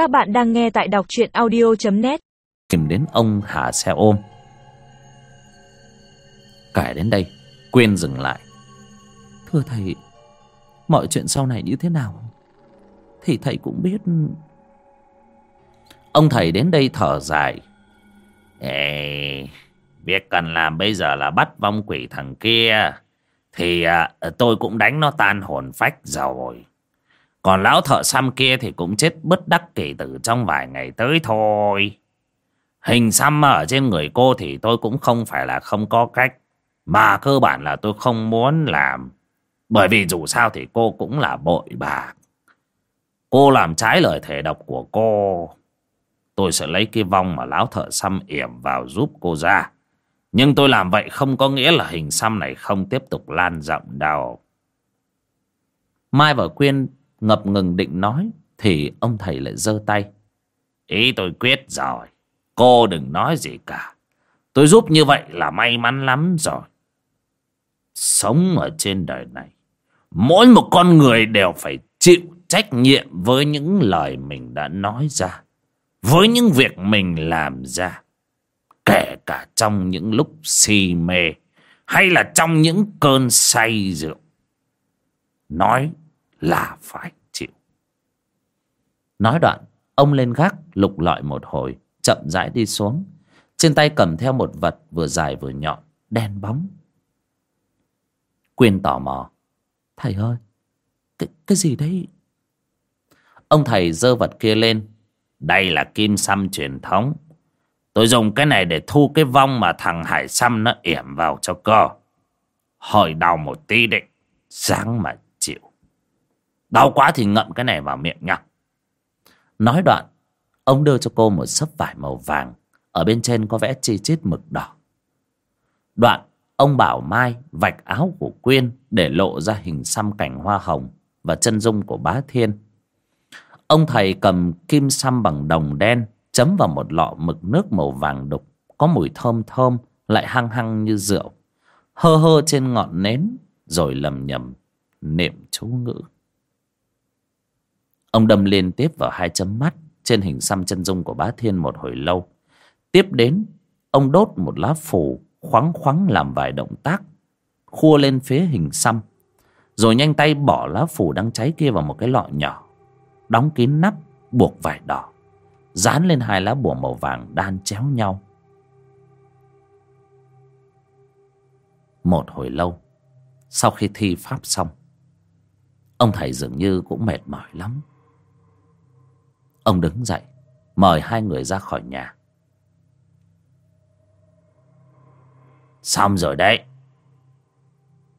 Các bạn đang nghe tại đọc truyện audio.net Tìm đến ông Hà xe ôm. Kể đến đây Quyên dừng lại. Thưa thầy Mọi chuyện sau này như thế nào? Thì thầy cũng biết. Ông thầy đến đây thở dài. Ê, Việc cần làm bây giờ là bắt vong quỷ thằng kia. Thì à, tôi cũng đánh nó tan hồn phách rồi. Còn lão thợ xăm kia thì cũng chết bất đắc kỳ tử trong vài ngày tới thôi. Hình xăm ở trên người cô thì tôi cũng không phải là không có cách. Mà cơ bản là tôi không muốn làm. Bởi vì dù sao thì cô cũng là bội bạc. Cô làm trái lời thể độc của cô. Tôi sẽ lấy cái vong mà lão thợ xăm yểm vào giúp cô ra. Nhưng tôi làm vậy không có nghĩa là hình xăm này không tiếp tục lan rộng đâu. Mai và Quyên ngập ngừng định nói, Thì ông thầy lại giơ tay. Ý tôi quyết rồi. Cô đừng nói gì cả. Tôi giúp như vậy là may mắn lắm rồi. Sống ở trên đời này, Mỗi một con người đều phải chịu trách nhiệm với những lời mình đã nói ra, Với những việc mình làm ra, Kể cả trong những lúc si mê Hay là trong những cơn say rượu. Nói là phải chịu Nói đoạn Ông lên gác lục lọi một hồi Chậm rãi đi xuống Trên tay cầm theo một vật vừa dài vừa nhọn Đen bóng Quyên tò mò Thầy ơi Cái, cái gì đấy Ông thầy giơ vật kia lên Đây là kim xăm truyền thống Tôi dùng cái này để thu cái vong mà thằng Hải Xăm nó yểm vào cho cơ. Hơi đau một tí đấy. Sáng mà. Đau quá thì ngậm cái này vào miệng nha. Nói đoạn, Ông đưa cho cô một sấp vải màu vàng, Ở bên trên có vẽ chi chít mực đỏ. Đoạn, Ông bảo Mai vạch áo của Quyên Để lộ ra hình xăm cảnh hoa hồng Và chân dung của bá thiên. Ông thầy cầm kim xăm bằng đồng đen, Chấm vào một lọ mực nước màu vàng đục, Có mùi thơm thơm, Lại hăng hăng như rượu. Hơ hơ trên ngọn nến, Rồi lầm nhầm Niệm chú ngữ. Ông đâm liên tiếp vào hai chấm mắt Trên hình xăm chân dung của bá thiên một hồi lâu. Tiếp đến, Ông đốt một lá phủ Khoáng khoáng làm vài động tác, Khua lên phía hình xăm, Rồi nhanh tay bỏ lá phủ đang cháy kia vào một cái lọ nhỏ, Đóng kín nắp, Buộc vải đỏ, Dán lên hai lá bùa màu vàng đan chéo nhau. Một hồi lâu, Sau khi thi pháp xong, Ông thầy dường như cũng mệt mỏi lắm. Ông đứng dậy, Mời hai người ra khỏi nhà. Xong rồi đấy.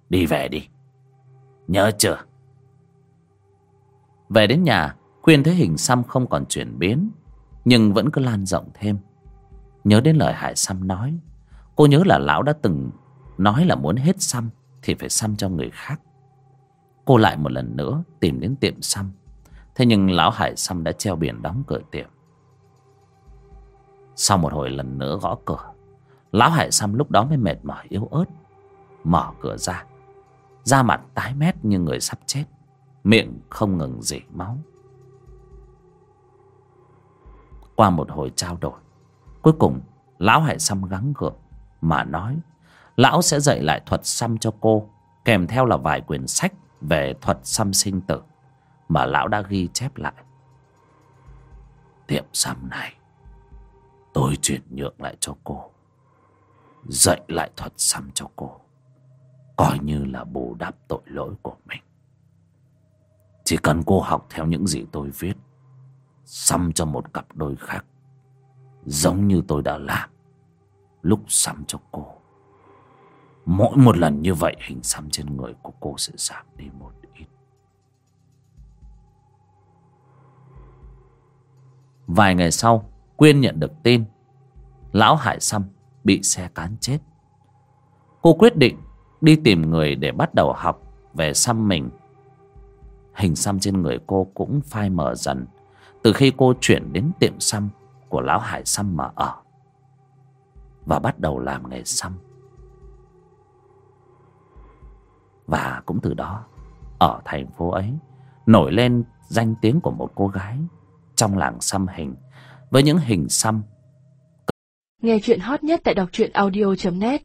Đi về đi. Nhớ chưa? Về đến nhà, khuyên thấy hình xăm không còn chuyển biến, Nhưng vẫn cứ lan rộng thêm. Nhớ đến lời Hải Xăm nói, Cô nhớ là lão đã từng Nói là muốn hết xăm Thì phải xăm cho người khác. Cô lại một lần nữa tìm đến tiệm xăm. Thế nhưng lão Hải Xăm đã treo biển đóng cửa tiệm. Sau một hồi lần nữa gõ cửa, Lão Hải Xăm lúc đó mới mệt mỏi, yếu ớt, Mở cửa ra. Da mặt tái mét như người sắp chết, Miệng không ngừng rỉ máu. Qua một hồi trao đổi, Cuối cùng Lão Hải Xăm gắng gượng Mà nói, Lão sẽ dạy lại thuật xăm cho cô, Kèm theo là vài quyển sách Về thuật xăm sinh tử. Mà lão đã ghi chép lại. Tiệm xăm này, Tôi chuyển nhượng lại cho cô, Dạy lại thuật xăm cho cô, Coi như là bù đắp tội lỗi của mình. Chỉ cần cô học theo những gì tôi viết, Xăm cho một cặp đôi khác, Giống như tôi đã làm Lúc xăm cho cô. Mỗi một lần như vậy, Hình xăm trên người của cô sẽ giảm đi một ít. Vài ngày sau, Quyên nhận được tin, Lão Hải Xăm bị xe cán chết. Cô quyết định đi tìm người để bắt đầu học về xăm mình. Hình xăm trên người cô cũng phai mờ dần Từ khi cô chuyển đến tiệm xăm của lão Hải Xăm mà ở Và bắt đầu làm nghề xăm Và cũng từ đó, Ở thành phố ấy, Nổi lên danh tiếng của một cô gái trong làng xăm hình. Với những hình xăm, Nghe chuyện hot nhất tại đọc truyện audio.net